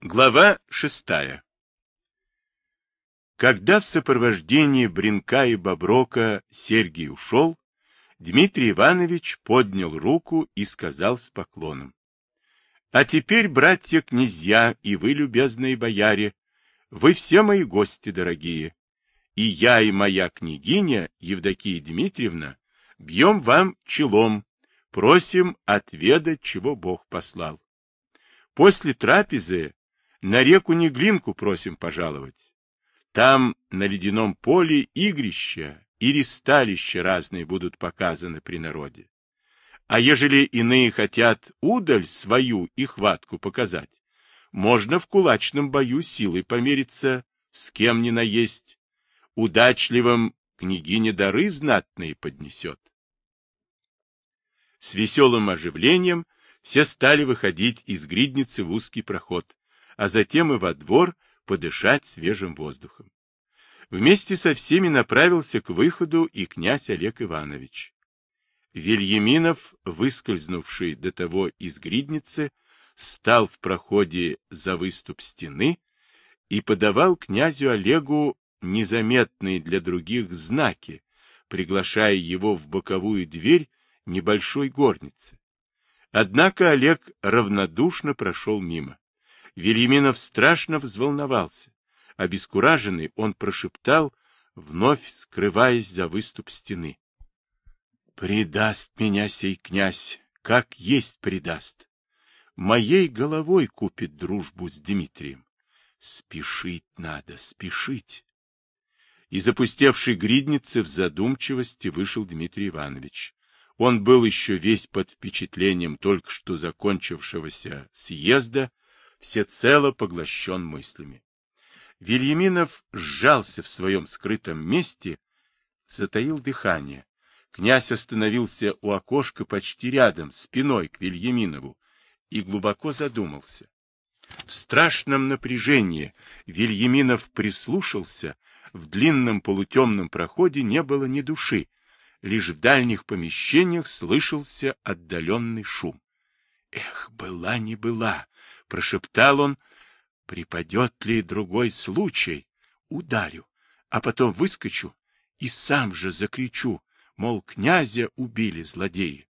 Глава шестая Когда в сопровождении Бринка и Боброка Сергий ушел, Дмитрий Иванович поднял руку и сказал с поклоном. — А теперь, братья-князья и вы, любезные бояре, вы все мои гости дорогие, и я и моя княгиня Евдокия Дмитриевна бьем вам челом, просим отведать, чего Бог послал. После трапезы на реку Неглинку просим пожаловать. Там на ледяном поле игрища и ресталища разные будут показаны при народе. А ежели иные хотят удаль свою и хватку показать, можно в кулачном бою силой помериться, с кем ни наесть. Удачливым княгиня дары знатные поднесет. С веселым оживлением все стали выходить из гридницы в узкий проход, а затем и во двор подышать свежим воздухом. Вместе со всеми направился к выходу и князь Олег Иванович. Вильяминов, выскользнувший до того из гридницы, стал в проходе за выступ стены и подавал князю Олегу незаметные для других знаки, приглашая его в боковую дверь небольшой горницы. Однако Олег равнодушно прошел мимо. Вильяминов страшно взволновался. Обескураженный, он прошептал, вновь скрываясь за выступ стены. «Предаст меня сей князь, как есть предаст. Моей головой купит дружбу с Дмитрием. Спешить надо, спешить». Из опустевшей гридницы в задумчивости вышел Дмитрий Иванович. Он был еще весь под впечатлением только что закончившегося съезда всецело поглощен мыслями. Вильяминов сжался в своем скрытом месте, затаил дыхание. Князь остановился у окошка почти рядом, спиной к Вильяминову, и глубоко задумался. В страшном напряжении Вильяминов прислушался, в длинном полутемном проходе не было ни души, лишь в дальних помещениях слышался отдаленный шум. Эх, была не была, прошептал он. Припадет ли другой случай? Ударю, а потом выскочу и сам же закричу, мол, князя убили злодеи.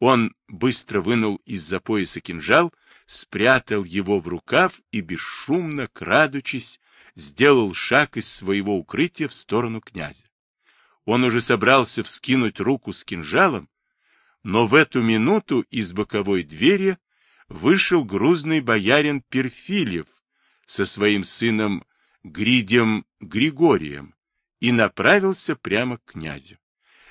Он быстро вынул из-за пояса кинжал, спрятал его в рукав и, бесшумно, крадучись, сделал шаг из своего укрытия в сторону князя. Он уже собрался вскинуть руку с кинжалом, но в эту минуту из боковой двери вышел грузный боярин Перфильев со своим сыном Гридем Григорием и направился прямо к князю.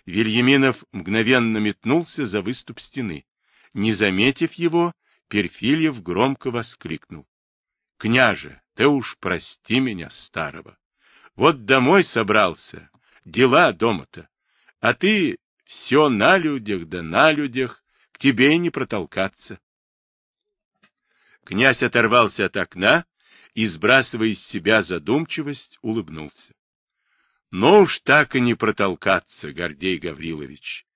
Вильяминов мгновенно метнулся за выступ стены. Не заметив его, Перфильев громко воскликнул. — Княже, ты уж прости меня, старого. Вот домой собрался, дела дома-то, а ты все на людях да на людях, к тебе и не протолкаться. Князь оторвался от окна и, сбрасывая из себя задумчивость, улыбнулся. Ну уж так и не протолкаться, Гордей Гаврилович.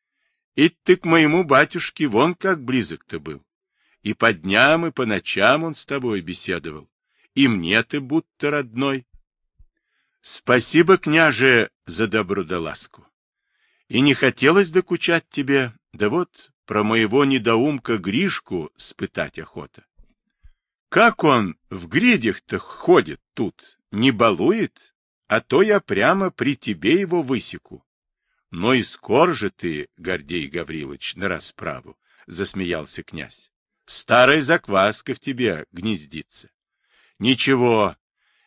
И ты к моему батюшке вон как близок-то был. И по дням, и по ночам он с тобой беседовал. И мне ты будто родной. Спасибо, княже, за добро да ласку. И не хотелось докучать тебе, да вот про моего недоумка Гришку спытать охота. Как он в гридях-то ходит тут, не балует? А то я прямо при тебе его высеку. Но и скоро же ты, Гордей Гаврилович, на расправу, — засмеялся князь. Старая закваска в тебе гнездится. Ничего,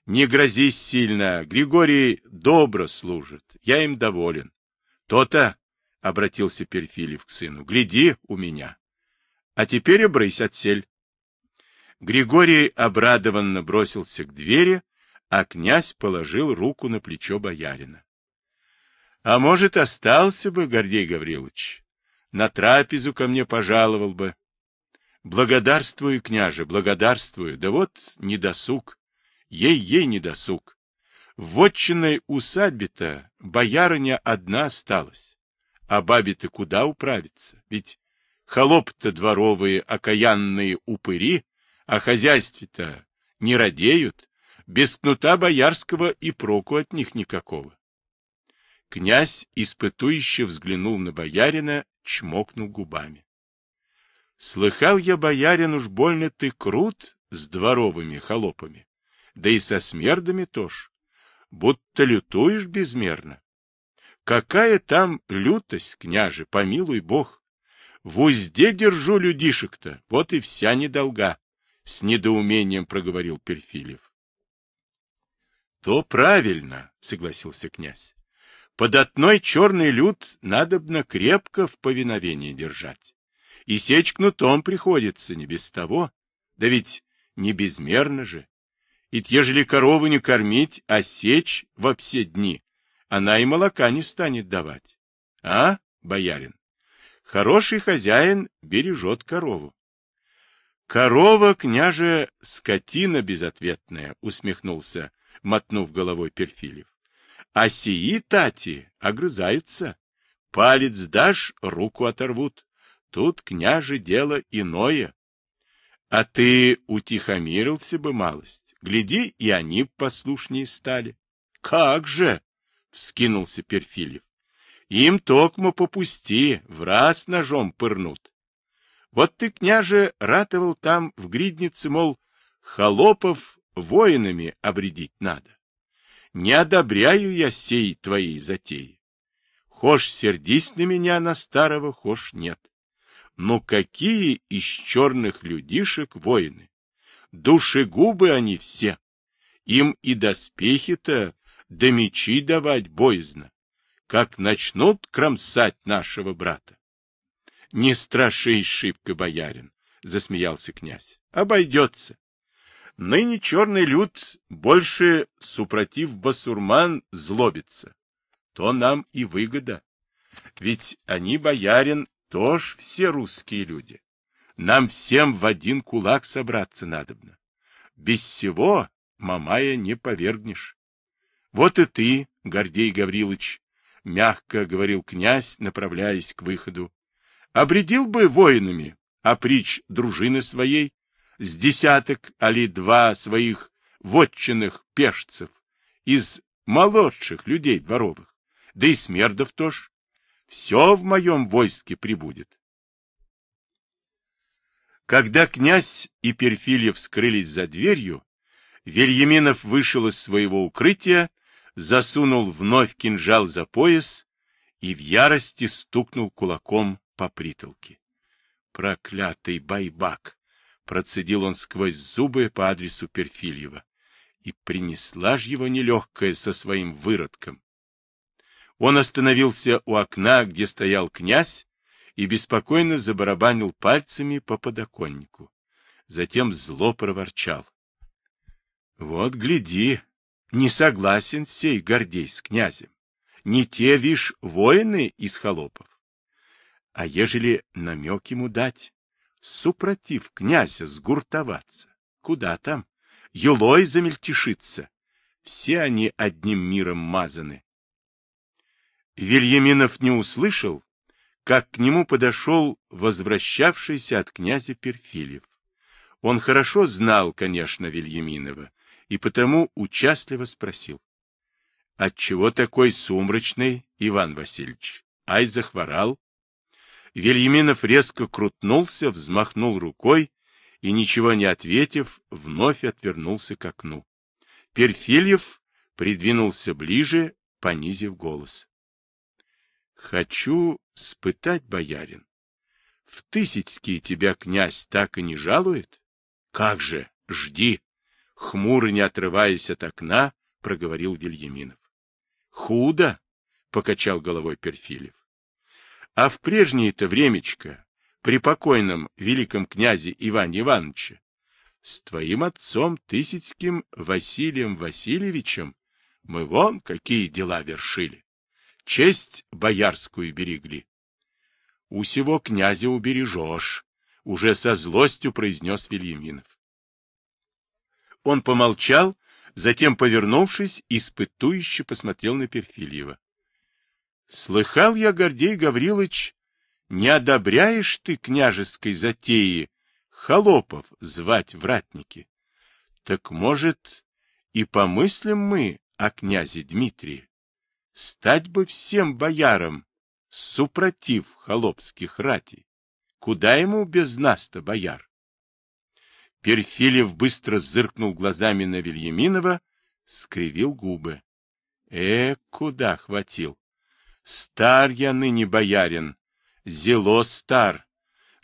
не грозись сильно, Григорий добро служит, я им доволен. То-то, — обратился Перфилев к сыну, — гляди у меня. А теперь обрысь отсель. Григорий обрадованно бросился к двери, а князь положил руку на плечо боярина. — А может, остался бы, Гордей Гаврилович? На трапезу ко мне пожаловал бы. — Благодарствую, княже, благодарствую. Да вот недосуг. Ей-ей недосуг. В вотчиной усадьбе-то боярыня одна осталась. А бабе-то куда управиться? Ведь холоп-то дворовые окаянные упыри, а хозяйстве-то не радеют, без кнута боярского и проку от них никакого. Князь, испытующе взглянул на боярина, чмокнул губами. Слыхал я, боярин, уж больно ты крут с дворовыми холопами, да и со смердами тоже, будто лютуешь безмерно. Какая там лютость, княже, помилуй бог. В узде держу людишек-то, вот и вся недолга, — с недоумением проговорил Перфильев. — То правильно, — согласился князь. Податной черный люд надобно крепко в повиновении держать. И сечь кнутом приходится, не без того. Да ведь не безмерно же. И ежели корову не кормить, а сечь во все дни, она и молока не станет давать. А, боярин? Хороший хозяин бережет корову. Корова, княже, скотина безответная, усмехнулся, мотнув головой Перфилев. А сии тати огрызаются. Палец дашь, руку оторвут. Тут, княже, дело иное. А ты утихомирился бы малость. Гляди, и они послушнее стали. — Как же! — вскинулся Перфильев. — Им токмо попусти, в раз ножом пырнут. Вот ты, княже, ратовал там в гриднице, мол, холопов воинами обредить надо. Не одобряю я сей твоей затеи. Хошь сердись на меня, на старого, хошь нет. Но какие из черных людишек воины? Душегубы они все. Им и доспехи-то, да мечи давать боязно. Как начнут кромсать нашего брата. Не страшись, шибко, боярин, — засмеялся князь. Обойдется. Ныне черный люд больше, супротив басурман, злобится. То нам и выгода. Ведь они, боярин, тоже все русские люди. Нам всем в один кулак собраться надобно. Без всего Мамая не повергнешь. Вот и ты, Гордей Гаврилович, — мягко говорил князь, направляясь к выходу, — обредил бы воинами, а притч дружины своей, с десяток, али два своих вотчинных пешцев из молодших людей дворовых, да и смердов тоже. Все в моем войске прибудет. Когда князь и Перфильев скрылись за дверью, Вельяминов вышел из своего укрытия, засунул вновь кинжал за пояс и в ярости стукнул кулаком по притолке. Проклятый байбак! Процедил он сквозь зубы по адресу Перфильева. И принесла ж его нелегкая со своим выродком. Он остановился у окна, где стоял князь, и беспокойно забарабанил пальцами по подоконнику. Затем зло проворчал. — Вот, гляди, не согласен сей Гордей с князем. Не те, вишь, воины из холопов. А ежели намек ему дать, супротив князя сгуртоваться. Куда там? Юлой замельтешится. Все они одним миром мазаны. Вильяминов не услышал, как к нему подошел возвращавшийся от князя Перфильев. Он хорошо знал, конечно, Вильяминова, и потому участливо спросил. — Отчего такой сумрачный, Иван Васильевич? Ай, захворал? Вильяминов резко крутнулся, взмахнул рукой и, ничего не ответив, вновь отвернулся к окну. Перфильев придвинулся ближе, понизив голос. — Хочу спытать, боярин. В Тысяцкие тебя князь так и не жалует? — Как же, жди! — хмуро не отрываясь от окна, проговорил Вильяминов. — Худо! — покачал головой Перфильев. А в прежнее-то времечко, при покойном великом князе Иване Ивановиче, с твоим отцом Тысяцким Василием Васильевичем мы вон какие дела вершили. Честь боярскую берегли. У сего князя убережешь, — уже со злостью произнес Вильяминов. Он помолчал, затем, повернувшись, испытующе посмотрел на Перфильева. Слыхал я, Гордей Гаврилович, не одобряешь ты княжеской затеи холопов звать в ратники. Так, может, и помыслим мы о князе Дмитрии? Стать бы всем боярам, супротив холопских ратей. Куда ему без нас-то, бояр? Перфилев быстро зыркнул глазами на Вильяминова, скривил губы. Э, куда хватил? Стар я ныне боярин, зело стар,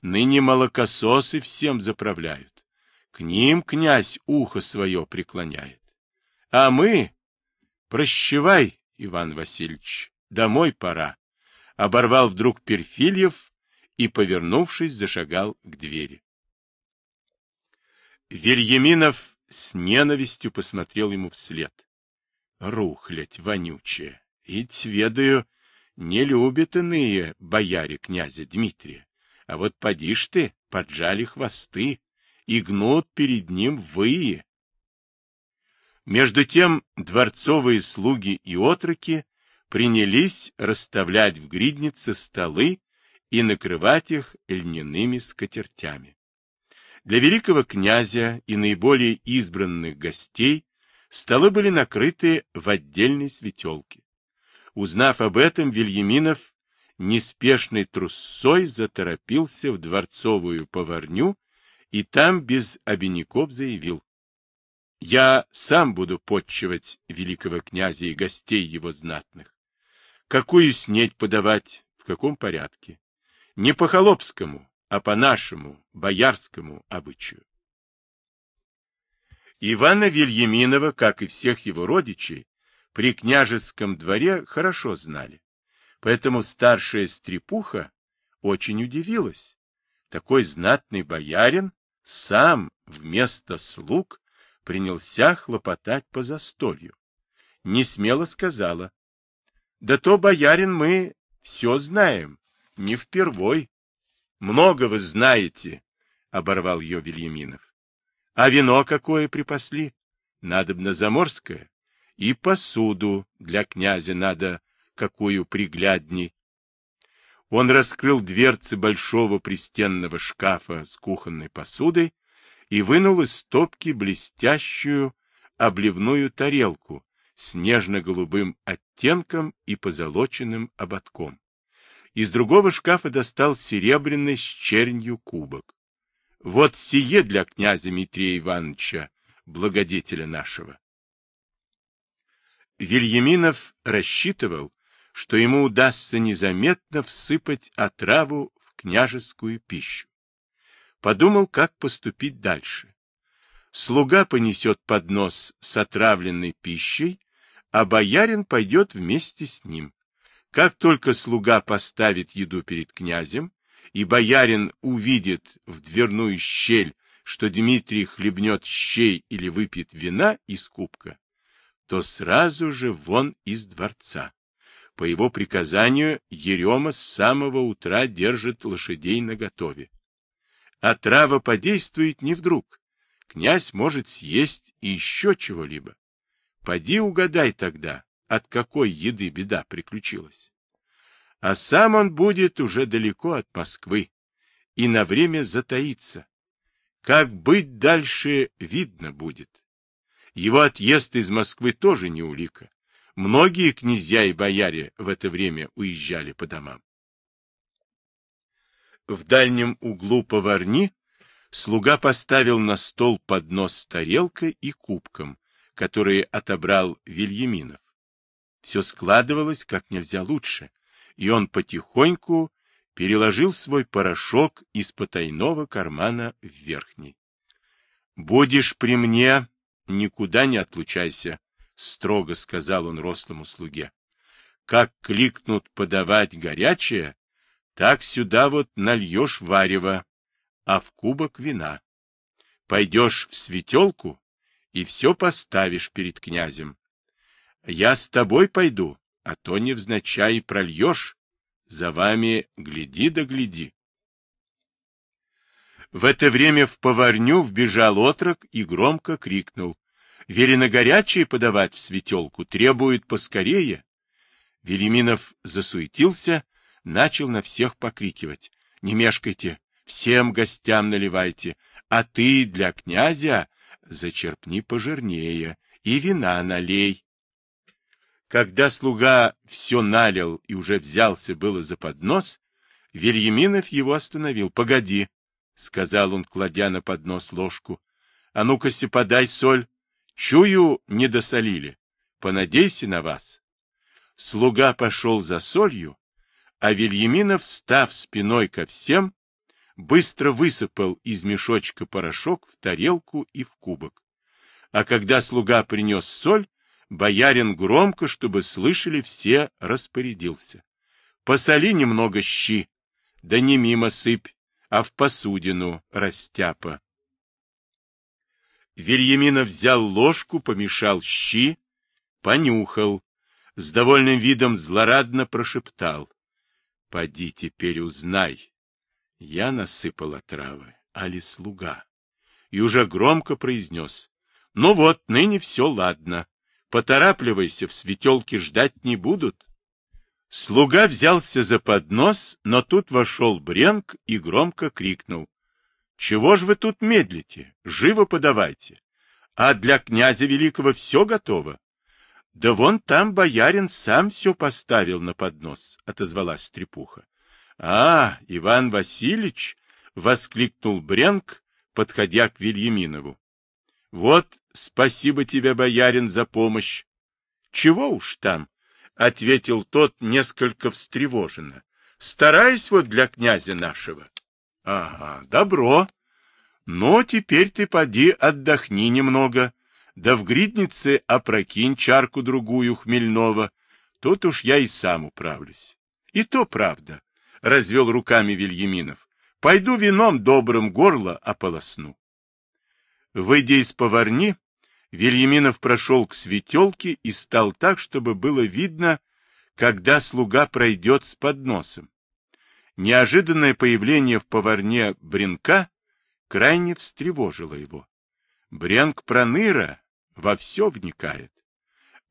ныне молокососы всем заправляют. К ним князь ухо свое преклоняет. А мы... Прощевай, Иван Васильевич, домой пора. Оборвал вдруг Перфильев и, повернувшись, зашагал к двери. Вильяминов с ненавистью посмотрел ему вслед. Рухлядь вонючая, и ведаю, не любят иные бояре князя Дмитрия. А вот подишь ты, поджали хвосты, и гнут перед ним выи. Между тем дворцовые слуги и отроки принялись расставлять в гриднице столы и накрывать их льняными скатертями. Для великого князя и наиболее избранных гостей столы были накрыты в отдельной светелке. Узнав об этом, Вильяминов неспешной трусцой заторопился в дворцовую поварню и там без обиняков заявил. Я сам буду подчивать великого князя и гостей его знатных. Какую снеть подавать, в каком порядке? Не по холопскому, а по нашему, боярскому обычаю. Ивана Вильяминова, как и всех его родичей, при княжеском дворе хорошо знали. Поэтому старшая стрепуха очень удивилась. Такой знатный боярин сам вместо слуг принялся хлопотать по застолью. Не смело сказала. Да то, боярин, мы все знаем, не впервой. Много вы знаете, — оборвал ее Вильяминов. А вино какое припасли? Надобно заморское. И посуду для князя надо какую приглядней. Он раскрыл дверцы большого пристенного шкафа с кухонной посудой и вынул из стопки блестящую обливную тарелку с нежно-голубым оттенком и позолоченным ободком. Из другого шкафа достал серебряный с чернью кубок. Вот сие для князя Митрия Ивановича, благодетеля нашего. Вильяминов рассчитывал, что ему удастся незаметно всыпать отраву в княжескую пищу. Подумал, как поступить дальше. Слуга понесет поднос с отравленной пищей, а боярин пойдет вместе с ним. Как только слуга поставит еду перед князем, и боярин увидит в дверную щель, что Дмитрий хлебнет щей или выпьет вина из кубка, то сразу же вон из дворца. По его приказанию Ерема с самого утра держит лошадей наготове. А трава подействует не вдруг. Князь может съесть и еще чего-либо. Поди угадай тогда, от какой еды беда приключилась. А сам он будет уже далеко от Москвы и на время затаится. Как быть дальше, видно будет. Его отъезд из Москвы тоже не улика. Многие князья и бояре в это время уезжали по домам. В дальнем углу поварни слуга поставил на стол поднос с тарелкой и кубком, которые отобрал Вильяминов. Все складывалось как нельзя лучше, и он потихоньку переложил свой порошок из потайного кармана в верхний. — Будешь при мне, никуда не отлучайся, — строго сказал он рослому слуге. — Как кликнут подавать горячее, так сюда вот нальешь варево, а в кубок вина. Пойдешь в светелку и все поставишь перед князем. Я с тобой пойду, а то невзначай прольешь. За вами гляди да гляди. В это время в поварню вбежал отрок и громко крикнул. Велено горячее подавать в светелку, требует поскорее. Велиминов засуетился, начал на всех покрикивать. Не мешкайте, всем гостям наливайте, а ты для князя зачерпни пожирнее и вина налей. Когда слуга все налил и уже взялся было за поднос, Вильяминов его остановил. — Погоди, — сказал он, кладя на поднос ложку. — А ну-ка, подай соль. Чую, не досолили. Понадейся на вас. Слуга пошел за солью, а Вильяминов, став спиной ко всем, быстро высыпал из мешочка порошок в тарелку и в кубок. А когда слуга принес соль, боярин громко, чтобы слышали все, распорядился. Посоли немного щи, да не мимо сыпь, а в посудину растяпа. Вильяминов взял ложку, помешал щи, понюхал, с довольным видом злорадно прошептал. — Поди теперь узнай. Я насыпал отравы, али слуга. И уже громко произнес. — Ну вот, ныне все ладно. Поторапливайся, в светелке ждать не будут. Слуга взялся за поднос, но тут вошел Бренк и громко крикнул. — Чего ж вы тут медлите? Живо подавайте. А для князя великого все готово. — Да вон там боярин сам все поставил на поднос, — отозвалась стрепуха. — А, Иван Васильевич! — воскликнул Бренк, подходя к Вильяминову. — Вот, спасибо тебе, боярин, за помощь. — Чего уж там? — ответил тот несколько встревоженно. — Стараюсь вот для князя нашего. — Ага, добро. Но теперь ты поди отдохни немного, да в гриднице опрокинь чарку-другую хмельного. Тут уж я и сам управлюсь. И то правда, — развел руками Вильяминов. — Пойду вином добрым горло ополосну. Выйдя из поварни, Вильяминов прошел к светелке и стал так, чтобы было видно, когда слуга пройдет с подносом. Неожиданное появление в поварне Бренка крайне встревожило его. Бренк Проныра во все вникает.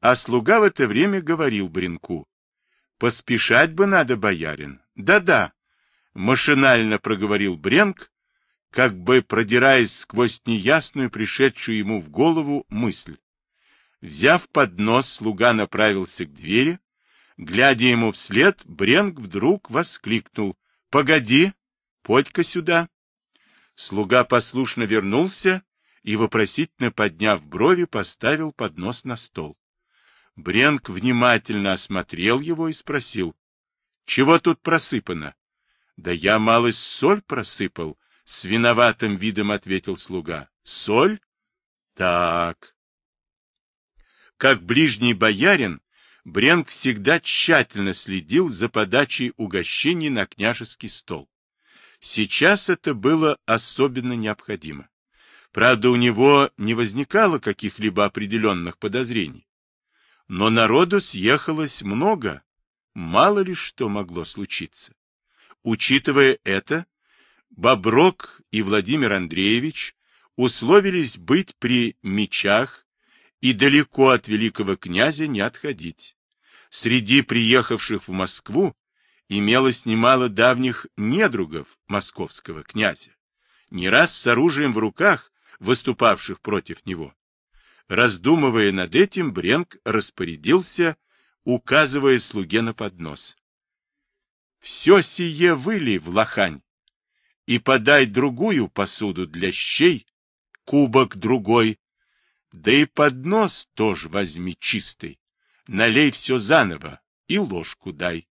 А слуга в это время говорил Бренку. — Поспешать бы надо, боярин. Да — машинально проговорил Бренк, как бы продираясь сквозь неясную, пришедшую ему в голову мысль. Взяв поднос, слуга направился к двери. Глядя ему вслед, Бренг вдруг воскликнул. — Погоди, подь-ка сюда. Слуга послушно вернулся и, вопросительно подняв брови, поставил поднос на стол. Бренг внимательно осмотрел его и спросил. — Чего тут просыпано? — Да я малость соль просыпал, — с виноватым видом ответил слуга. — Соль? — Так. Как ближний боярин, Бренк всегда тщательно следил за подачей угощений на княжеский стол. Сейчас это было особенно необходимо. Правда, у него не возникало каких-либо определенных подозрений. Но народу съехалось много, мало ли что могло случиться. Учитывая это, Боброк и Владимир Андреевич условились быть при мечах и далеко от великого князя не отходить. Среди приехавших в Москву имелось немало давних недругов московского князя, не раз с оружием в руках, выступавших против него. Раздумывая над этим, Бренк распорядился, указывая слуге на поднос. — Все сие выли в лохань, и подай другую посуду для щей, кубок другой, да и поднос тоже возьми чистый, налей все заново и ложку дай.